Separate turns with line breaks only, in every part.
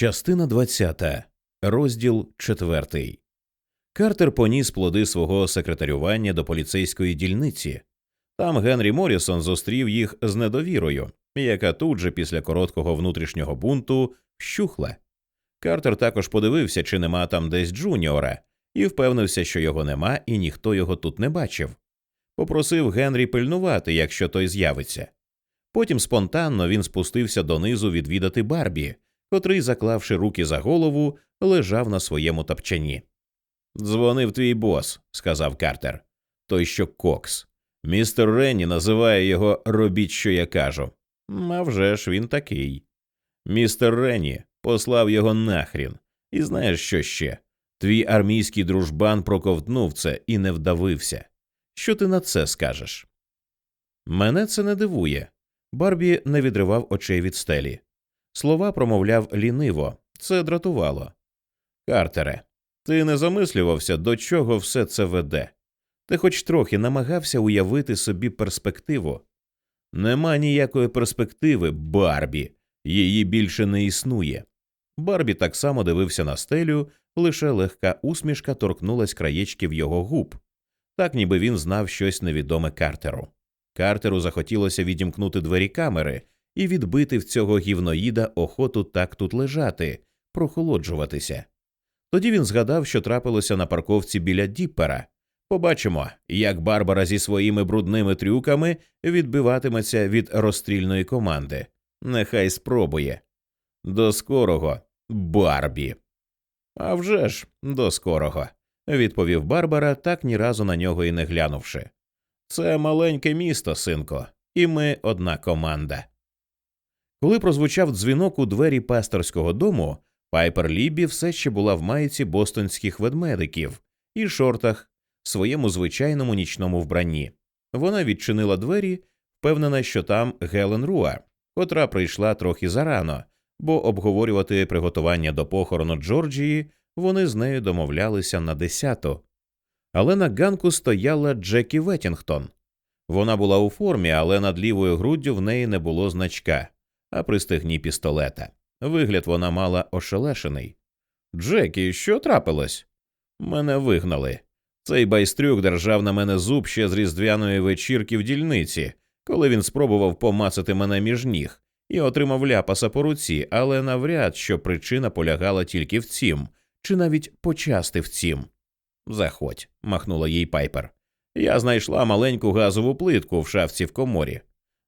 Частина 20. Розділ 4. Картер поніс плоди свого секретарювання до поліцейської дільниці. Там Генрі Морісон зустрів їх з недовірою, яка тут же після короткого внутрішнього бунту вщухла. Картер також подивився, чи нема там десь Джуніора, і впевнився, що його нема, і ніхто його тут не бачив. Попросив Генрі пильнувати, якщо той з'явиться. Потім спонтанно він спустився донизу відвідати Барбі, котрий, заклавши руки за голову, лежав на своєму тапчані. Дзвонив твій бос, сказав Картер. Той що Кокс. Містер Ренні називає його робіть, що я кажу. А вже ж він такий. Містер Ренні послав його нахрін. І знаєш що ще? Твій армійський дружбан проковтнув це і не вдавився. Що ти на це скажеш? Мене це не дивує. Барбі не відривав очей від стелі. Слова промовляв ліниво, це дратувало. Картере, ти не замислювався, до чого все це веде. Ти хоч трохи намагався уявити собі перспективу. Нема ніякої перспективи, Барбі, її більше не існує. Барбі так само дивився на стелю, лише легка усмішка торкнулась краєчків його губ, так ніби він знав щось невідоме Картеру. Картеру захотілося відімкнути двері камери і відбити в цього гівноїда охоту так тут лежати, прохолоджуватися. Тоді він згадав, що трапилося на парковці біля Діппера. Побачимо, як Барбара зі своїми брудними трюками відбиватиметься від розстрільної команди. Нехай спробує. До скорого, Барбі. «А вже ж, до скорого, відповів Барбара, так ні разу на нього і не глянувши. Це маленьке місто, синко, і ми одна команда. Коли прозвучав дзвінок у двері пасторського дому, Пайпер Лібі все ще була в майці бостонських ведмедиків і шортах, в своєму звичайному нічному вбранні. Вона відчинила двері, впевнена, що там Гелен Руа, котра прийшла трохи зарано, бо обговорювати приготування до похорону Джорджії вони з нею домовлялися на десяту. Але на ганку стояла Джекі Веттінгтон. Вона була у формі, але над лівою груддю в неї не було значка, а при стегні пістолета. Вигляд вона мала ошелешений. Джекі, що трапилось? Мене вигнали. Цей байстрюк держав на мене зуб ще з різдвяної вечірки в дільниці, коли він спробував помацати мене між ніг і отримав ляпаса по руці, але навряд що причина полягала тільки в цім, чи навіть почасти в цім. Заходь, махнула їй пайпер. Я знайшла маленьку газову плитку в шафці в коморі.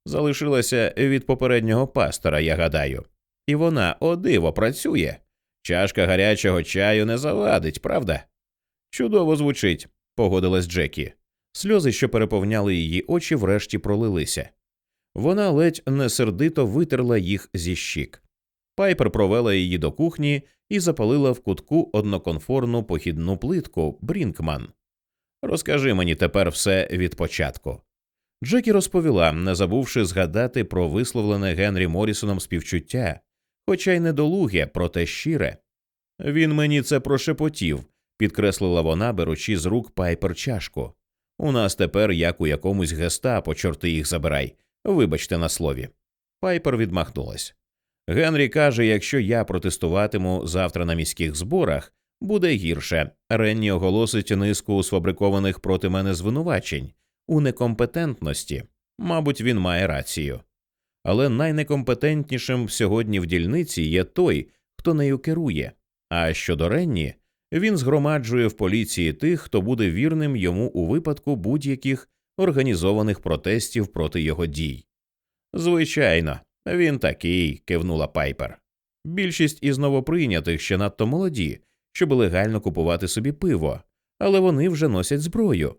Залишилася від попереднього пастора, я гадаю. І вона о диво працює. Чашка гарячого чаю не завадить, правда? Чудово звучить, погодилась Джекі. Сльози, що переповняли її очі, врешті пролилися. Вона ледь несердито витерла їх зі щік. Пайпер провела її до кухні і запалила в кутку одноконфорну похідну плитку Брінкман. Розкажи мені тепер все від початку. Джекі розповіла, не забувши згадати про висловлене Генрі Морісоном співчуття, хоча й недолуге, проте щире. Він мені це прошепотів, підкреслила вона, беручи з рук пайпер чашку. У нас тепер як у якомусь гестапо, чорти їх забирай. Вибачте на слові. Пайпер відмахнулась. Генрі каже, якщо я протестуватиму завтра на міських зборах, буде гірше. Ренні оголосить низку сфабрикованих проти мене звинувачень у некомпетентності. Мабуть, він має рацію. Але найнекомпетентнішим сьогодні в дільниці є той, хто нею керує. А щодо Ренні, він згромаджує в поліції тих, хто буде вірним йому у випадку будь-яких організованих протестів проти його дій. Звичайно, він такий, кивнула Пайпер. Більшість із новоприйнятих ще надто молоді, щоб легально купувати собі пиво, але вони вже носять зброю.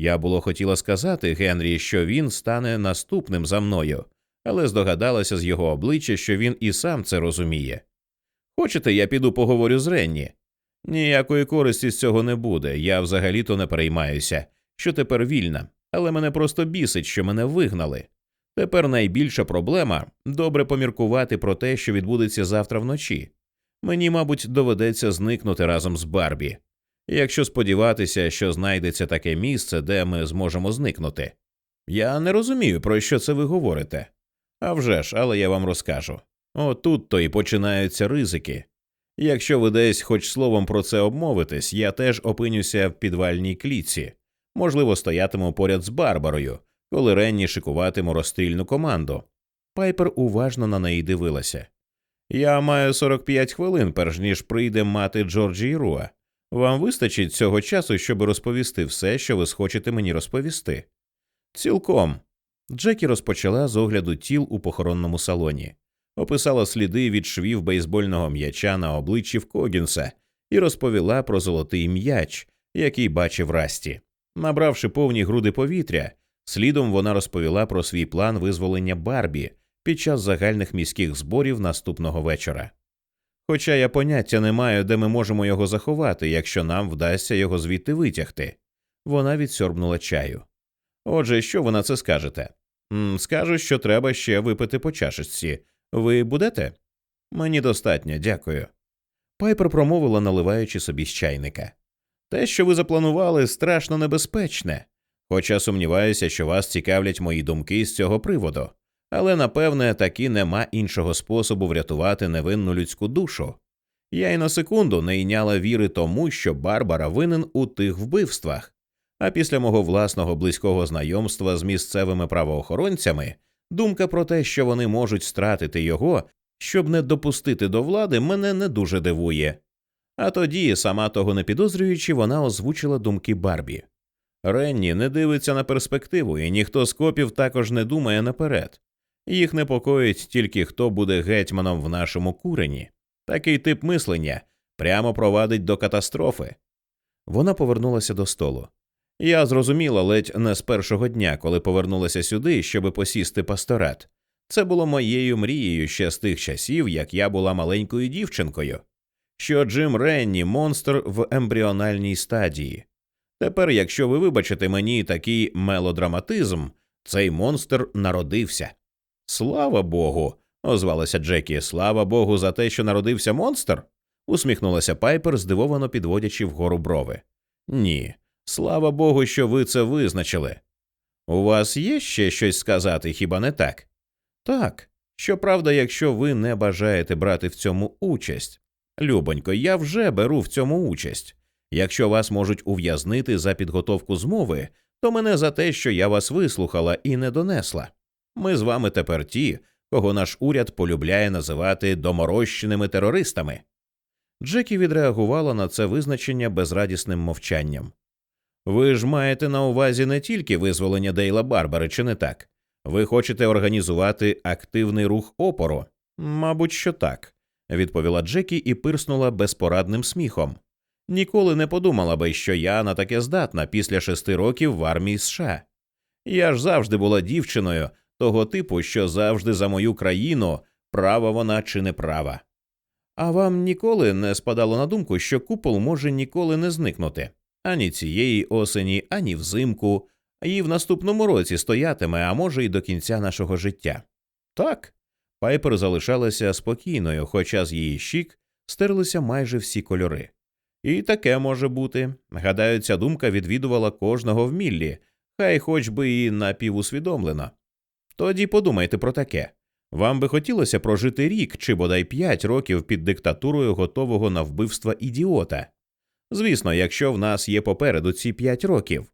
Я було хотіла сказати Генрі, що він стане наступним за мною, але здогадалася з його обличчя, що він і сам це розуміє. Хочете, я піду поговорю з Ренні? Ніякої користі з цього не буде. Я взагалі то не переймаюся, що тепер вільна, але мене просто бісить, що мене вигнали. Тепер найбільша проблема добре поміркувати про те, що відбудеться завтра вночі. Мені, мабуть, доведеться зникнути разом з Барбі, якщо сподіватися, що знайдеться таке місце, де ми зможемо зникнути. Я не розумію, про що це ви говорите. А вже ж, але я вам розкажу. Отут то і починаються ризики. Якщо ви десь хоч словом про це обмовитесь, я теж опинюся в підвальній клітці, можливо, стоятиму поряд з Барбарою, коли Ренні шикуватиму розстрільну команду. Пайпер уважно на неї дивилася. Я маю 45 хвилин, перш ніж прийде мати Джорджі Руа. Вам вистачить цього часу, щоб розповісти все, що ви схочете мені розповісти. Цілком. Джекі розпочала з огляду тіл у похоронному салоні, описала сліди від швів бейсбольного м'яча на обличчі в Когінса і розповіла про золотий м'яч, який бачив Расті. Набравши повні груди повітря, слідом вона розповіла про свій план визволення Барбі під час загальних міських зборів наступного вечора. Хоча я поняття не маю, де ми можемо його заховати, якщо нам вдасться його звідти витягти. Вона відсьорбнула чаю. Отже, що ви на це скажете? Скажу, що треба ще випити по чашечці. Ви будете? Мені достатньо, дякую. Пайпер промовила, наливаючи собі з чайника. Те, що ви запланували, страшно небезпечне, хоча сумніваюся, що вас цікавлять мої думки з цього приводу, але напевне таки нема іншого способу врятувати невинну людську душу. Я й на секунду не йняла віри тому, що Барбара винен у тих вбивствах. А після мого власного близького знайомства з місцевими правоохоронцями думка про те, що вони можуть стратити його, щоб не допустити до влади, мене не дуже дивує. А тоді, сама того не підозрюючи, вона озвучила думки Барбі. Ренні не дивиться на перспективу, і ніхто з копів також не думає наперед. Їх непокоїть тільки хто буде гетьманом в нашому курені. Такий тип мислення прямо провадить до катастрофи. Вона повернулася до столу. Я зрозуміла ледь не з першого дня, коли повернулася сюди, щоби посісти пасторат. Це було моєю мрією ще з тих часів, як я була маленькою дівчинкою, що Джим Ренні монстр в ембріональній стадії. Тепер, якщо ви вибачите мені такий мелодраматизм, цей монстр народився. Слава Богу. озвалася Джекі. Слава Богу, за те, що народився монстр. усміхнулася Пайпер, здивовано підводячи вгору брови. Ні. Слава Богу, що ви це визначили. У вас є ще щось сказати, хіба не так? Так. Щоправда, якщо ви не бажаєте брати в цьому участь. Любонько, я вже беру в цьому участь. Якщо вас можуть ув'язнити за підготовку змови, то мене за те, що я вас вислухала і не донесла. Ми з вами тепер ті, кого наш уряд полюбляє називати доморощеними терористами. Джекі відреагувала на це визначення безрадісним мовчанням. Ви ж маєте на увазі не тільки визволення Дейла Барбари, чи не так? Ви хочете організувати активний рух опору? Мабуть, що так, відповіла Джекі і пирснула безпорадним сміхом. Ніколи не подумала би, що я на таке здатна після шести років в армії США. Я ж завжди була дівчиною того типу, що завжди за мою країну, права вона чи не права. А вам ніколи не спадало на думку, що купол може ніколи не зникнути ані цієї осені, ані взимку, і в наступному році стоятиме, а може, і до кінця нашого життя. Так. Пайпер залишалася спокійною, хоча з її щік стерлися майже всі кольори. І таке може бути. Гадаю, ця думка відвідувала кожного в Міллі, хай хоч би і напівусвідомлено. Тоді подумайте про таке. Вам би хотілося прожити рік чи бодай п'ять років під диктатурою готового на вбивства ідіота. Звісно, якщо в нас є попереду ці п'ять років.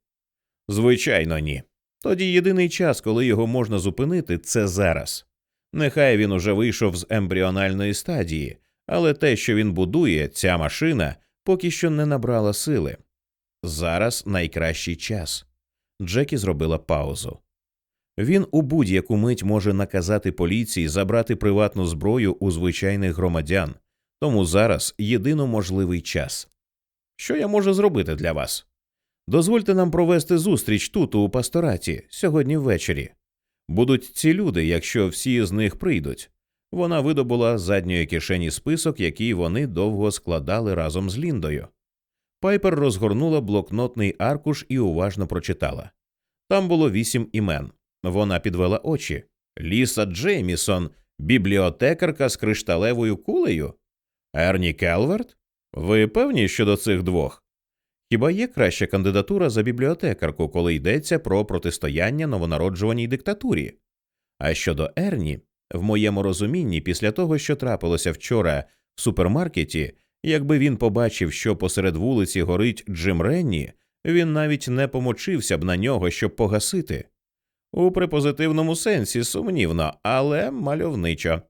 Звичайно, ні. Тоді єдиний час, коли його можна зупинити, це зараз. Нехай він уже вийшов з ембріональної стадії, але те, що він будує, ця машина, поки що не набрала сили. Зараз найкращий час. Джекі зробила паузу. Він у будь-яку мить може наказати поліції забрати приватну зброю у звичайних громадян, тому зараз єдино можливий час. Що я можу зробити для вас? Дозвольте нам провести зустріч тут, у пастораті, сьогодні ввечері. Будуть ці люди, якщо всі з них прийдуть. Вона видобула з задньої кишені список, який вони довго складали разом з Ліндою. Пайпер розгорнула блокнотний аркуш і уважно прочитала. Там було вісім імен. Вона підвела очі. Ліса Джеймісон, бібліотекарка з кришталевою кулею? Ерні Келверт? Ви певні щодо цих двох? Хіба є краща кандидатура за бібліотекарку, коли йдеться про протистояння новонароджуваній диктатурі? А щодо Ерні, В моєму розумінні, після того, що трапилося вчора в супермаркеті, якби він побачив, що посеред вулиці горить Джим Ренні, він навіть не помочився б на нього, щоб погасити. У препозитивному сенсі сумнівно, але мальовничо.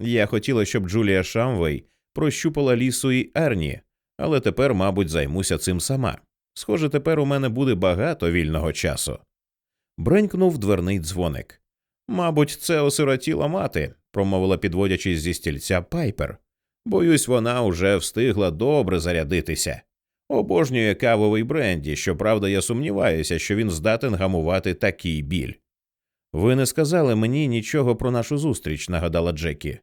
Я хотіла, щоб Джулія Шамвей прощупала лісу і Ерні, але тепер, мабуть, займуся цим сама. Схоже, тепер у мене буде багато вільного часу. Бренькнув дверний дзвоник. Мабуть, це осиротіла мати, промовила підводячись зі стільця Пайпер. Боюсь, вона уже встигла добре зарядитися. Обожнює кавовий бренді, щоправда, я сумніваюся, що він здатен гамувати такий біль. Ви не сказали мені нічого про нашу зустріч, нагадала Джекі.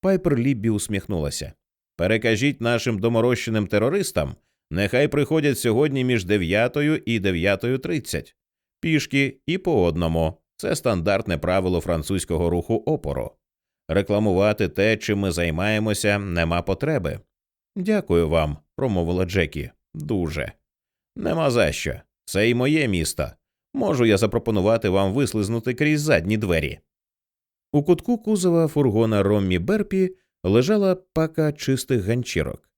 Пайпер Ліббі усміхнулася. Перекажіть нашим доморощеним терористам, нехай приходять сьогодні між 9 і 9.30. Пішки і по одному. Це стандартне правило французького руху опору. Рекламувати те, чим ми займаємося, нема потреби. Дякую вам, промовила Джекі. Дуже. Нема за що. Це і моє місто. Можу я запропонувати вам вислизнути крізь задні двері. У кутку кузова фургона Роммі Берпі лежала пака чистих ганчірок.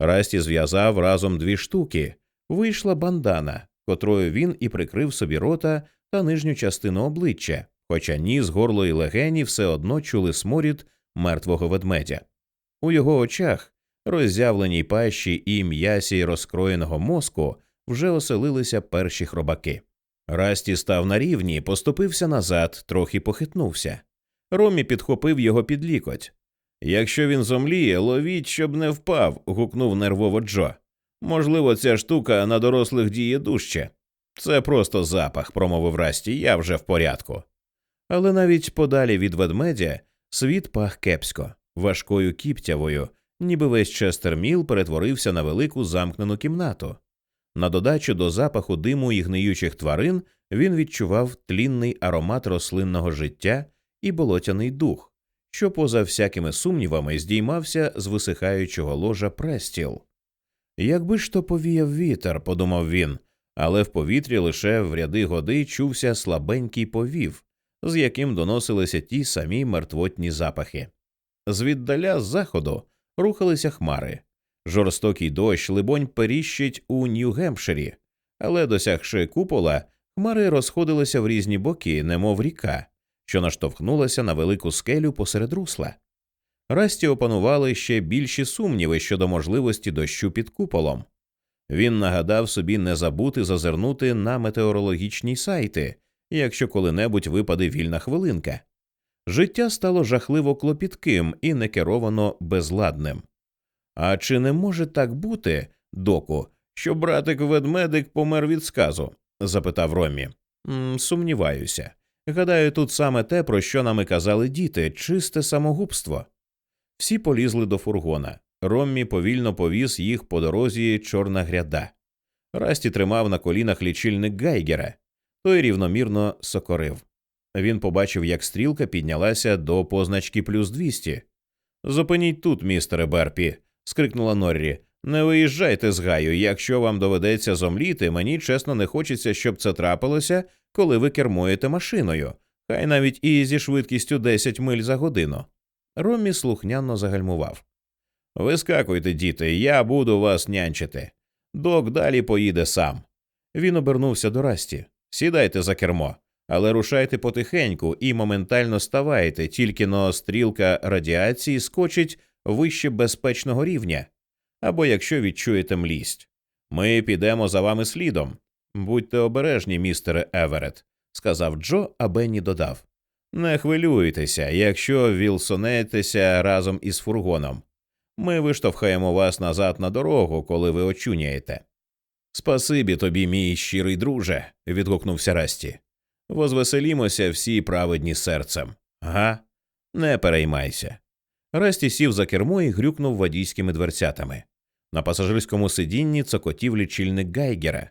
Расті зв'язав разом дві штуки, вийшла бандана, котрою він і прикрив собі рота та нижню частину обличчя, хоча ніс, горло і легені все одно чули сморід мертвого ведмедя. У його очах, роззявленій пащі і м'ясі розкроєного мозку, вже оселилися перші хробаки. Расті став на рівні, поступився назад, трохи похитнувся. Ромі підхопив його під лікоть. Якщо він зомліє, ловіть, щоб не впав. гукнув нервово Джо. Можливо, ця штука на дорослих діє дужче. Це просто запах, промовив Расті, я вже в порядку. Але навіть подалі від ведмедя світ пах кепсько, важкою кіптявою, ніби весь Честерміл перетворився на велику замкнену кімнату. На додачу до запаху диму і гниючих тварин він відчував тлінний аромат рослинного життя і болотяний дух, що, поза всякими сумнівами, здіймався з висихаючого ложа престіл. Якби ж то повіяв вітер, подумав він, але в повітрі лише в ряди годи чувся слабенький повів, з яким доносилися ті самі мертвотні запахи. Звіддаля з заходу рухалися хмари. Жорстокий дощ, либонь, періщить у Нью-Гемпширі, але, досягши купола, хмари розходилися в різні боки, немов ріка, що наштовхнулася на велику скелю посеред русла. Расті опанували ще більші сумніви щодо можливості дощу під куполом. Він нагадав собі не забути зазирнути на метеорологічні сайти, якщо коли-небудь випаде вільна хвилинка. Життя стало жахливо клопітким і некеровано безладним. А чи не може так бути, доку, що братик ведмедик помер від сказу? запитав Ромі. Сумніваюся. Гадаю, тут саме те, про що нам і казали діти, чисте самогубство. Всі полізли до фургона. Роммі повільно повіз їх по дорозі чорна гряда. Расті тримав на колінах лічильник Гайгера, той рівномірно сокорив. Він побачив, як стрілка піднялася до позначки плюс 200. Зупиніть тут, містере Берпі, скрикнула Норрі. Не виїжджайте з гаю. Якщо вам доведеться зомліти, мені чесно не хочеться, щоб це трапилося, коли ви кермуєте машиною, хай навіть і зі швидкістю 10 миль за годину. Роммі слухняно загальмував. Вискакуйте, діти, я буду вас нянчити. Док далі поїде сам. Він обернувся до Расті. Сідайте за кермо, але рушайте потихеньку і моментально ставайте, тільки но стрілка радіації скочить вище безпечного рівня, або якщо відчуєте млість. Ми підемо за вами слідом. Будьте обережні, містере Еверет, сказав Джо, а Бенні додав. Не хвилюйтеся, якщо вілсонетеся разом із фургоном. Ми виштовхаємо вас назад на дорогу, коли ви очуняєте. Спасибі тобі, мій щирий друже, відгукнувся Расті. Возвеселімося всі праведні серцем. Га? Не переймайся. Расті сів за кермо і грюкнув водійськими дверцятами. На пасажирському сидінні цокотів лічильник Гайгера.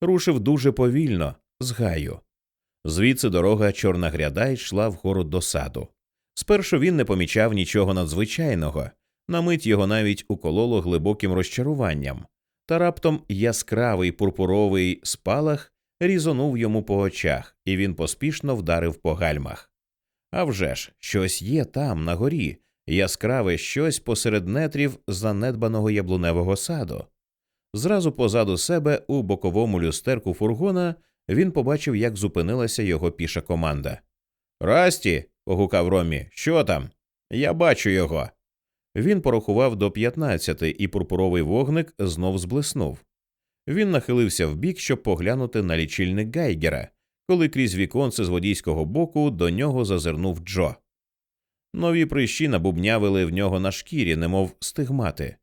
Рушив дуже повільно, з гаю. Звідси дорога чорна гряда йшла вгору до саду. Спершу він не помічав нічого надзвичайного, на мить його навіть укололо глибоким розчаруванням, та раптом яскравий пурпуровий спалах різонув йому по очах, і він поспішно вдарив по гальмах. А вже ж, щось є там, на горі, яскраве щось посеред нетрів занедбаного яблуневого саду. Зразу позаду себе у боковому люстерку фургона він побачив, як зупинилася його піша команда. Расті. погукав Ромі, що там? Я бачу його. Він порахував до п'ятнадцяти, і пурпуровий вогник знов зблиснув. Він нахилився вбік, щоб поглянути на лічильник Гайгера, коли крізь віконце з водійського боку до нього зазирнув Джо. Нові прищі набубнявили в нього на шкірі, немов стигмати.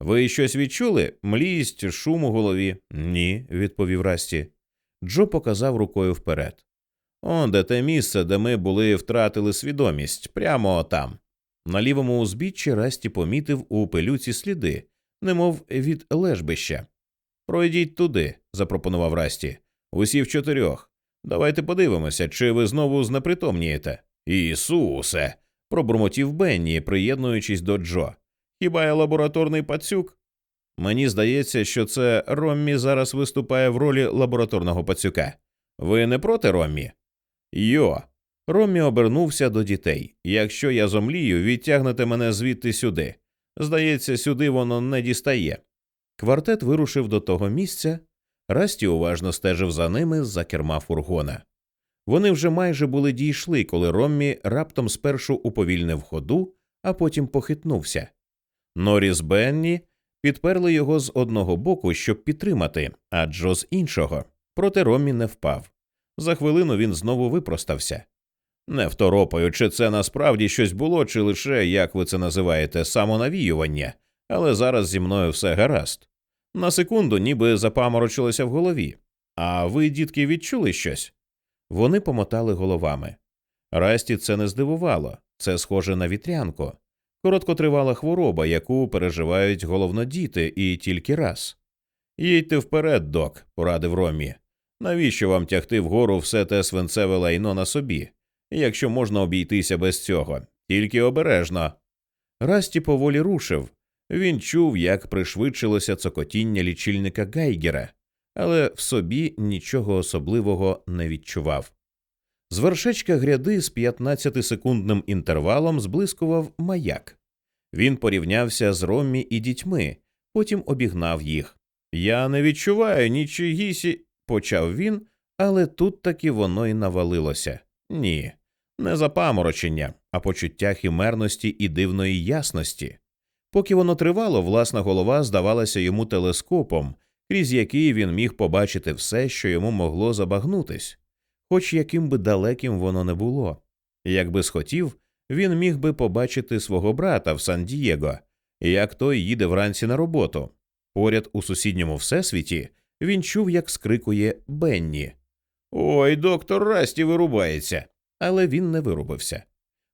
Ви щось відчули? Млість, шум у голові? Ні, відповів Расті. Джо показав рукою вперед. Он де те місце, де ми були втратили свідомість, прямо там. На лівому узбіччі Расті помітив у пилюці сліди, немов від лежбища. Пройдіть туди, запропонував Расті. Усі в чотирьох. Давайте подивимося, чи ви знову знепритомнієте. Ісусе. Пробурмотів Бенні, приєднуючись до Джо. Хіба я лабораторний пацюк? Мені здається, що це Роммі зараз виступає в ролі лабораторного пацюка. Ви не проти Роммі? Йо. Роммі обернувся до дітей. Якщо я зомлію, відтягнете мене звідти сюди. Здається, сюди воно не дістає. Квартет вирушив до того місця. Расті уважно стежив за ними з за керма фургона. Вони вже майже були дійшли, коли Роммі раптом спершу уповільнив ходу, а потім похитнувся. Норіс Бенні підперли його з одного боку, щоб підтримати, а Джо з іншого. Проте Роммі не впав. За хвилину він знову випростався. Не второпаю, чи це насправді щось було, чи лише, як ви це називаєте, самонавіювання, але зараз зі мною все гаразд. На секунду ніби запаморочилося в голові. А ви, дітки, відчули щось? Вони помотали головами. Расті це не здивувало, це схоже на вітрянку, короткотривала хвороба, яку переживають головно діти, і тільки раз. Їдьте вперед, док, порадив Ромі. Навіщо вам тягти вгору все те свинцеве лайно на собі, якщо можна обійтися без цього, тільки обережно. Расті поволі рушив. Він чув, як пришвидшилося цокотіння лічильника Гайгера, але в собі нічого особливого не відчував. З вершечка гряди з 15-секундним інтервалом зблискував маяк. Він порівнявся з Роммі і дітьми, потім обігнав їх. Я не відчуваю нічогісі, почав він, але тут таки воно й навалилося. Ні, не запаморочення, а почуття химерності і дивної ясності. Поки воно тривало, власна голова здавалася йому телескопом, крізь який він міг побачити все, що йому могло забагнутись, хоч яким би далеким воно не було. Якби схотів, він міг би побачити свого брата в Сан Дієго, як той їде вранці на роботу. Поряд у сусідньому всесвіті він чув, як скрикує Бенні. Ой, доктор Расті вирубається. Але він не вирубився.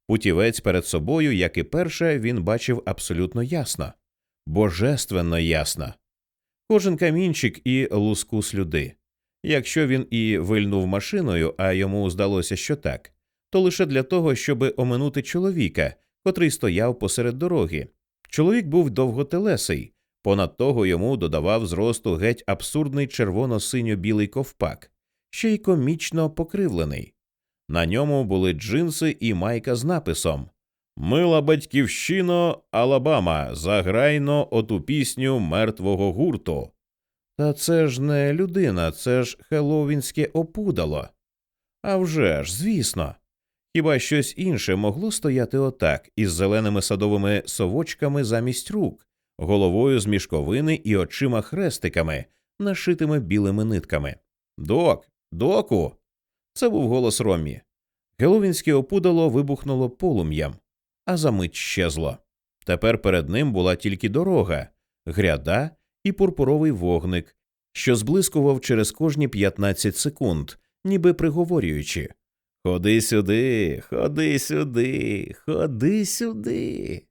Путівець перед собою, як і перше, він бачив абсолютно ясно, божественно ясно. Кожен камінчик і луску слюди. Якщо він і вильнув машиною, а йому здалося, що так, то лише для того, щоб оминути чоловіка, котрий стояв посеред дороги. Чоловік був довготелесий, понад того йому додавав зросту геть абсурдний червоно-синьо-білий ковпак, ще й комічно покривлений. На ньому були джинси і майка з написом Мила батьківщино, Алабама, заграйно оту пісню мертвого гурту. Та це ж не людина, це ж хеллоуінське опудало. А вже ж, звісно. Хіба щось інше могло стояти отак, із зеленими садовими совочками замість рук, головою з мішковини і очима хрестиками, нашитими білими нитками. Док, доку. Це був голос Ромі. Геловінське опудало вибухнуло полум'ям, а за мить щезло. Тепер перед ним була тільки дорога, гряда і пурпуровий вогник, що зблискував через кожні 15 секунд, ніби приговорюючи Ходи сюди, ходи сюди, ходи сюди.